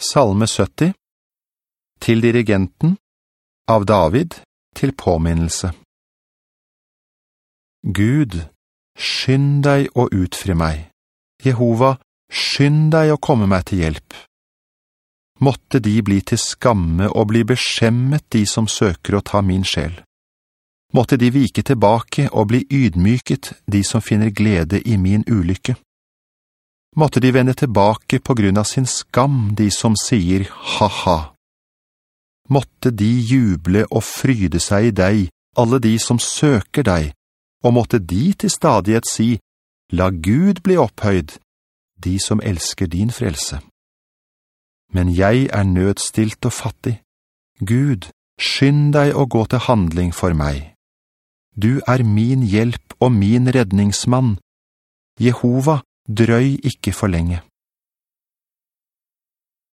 Salme 70 Til dirigenten Av David til påminnelse Gud, skynd deg å utfri meg. Jehova, skynd deg å komme meg til hjelp. Måtte de bli til skamme og bli beskjemmet de som søker å ta min sjel. Måtte de vike tilbake og bli ydmyket de som finner glede i min ulykke. Måtte de vende tilbake på grunn av sin skam, de som sier «ha-ha». Måtte de juble og fryde seg i deg, alle de som søker deg, og måtte de til stadighet si «La Gud bli opphøyd», de som elsker din frelse. Men jeg er nødstilt og fattig. Gud, skynd deg å gå til handling for meg. Du er min hjelp og min redningsmann. Jehova, drøy ikke for lenge.